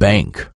bank.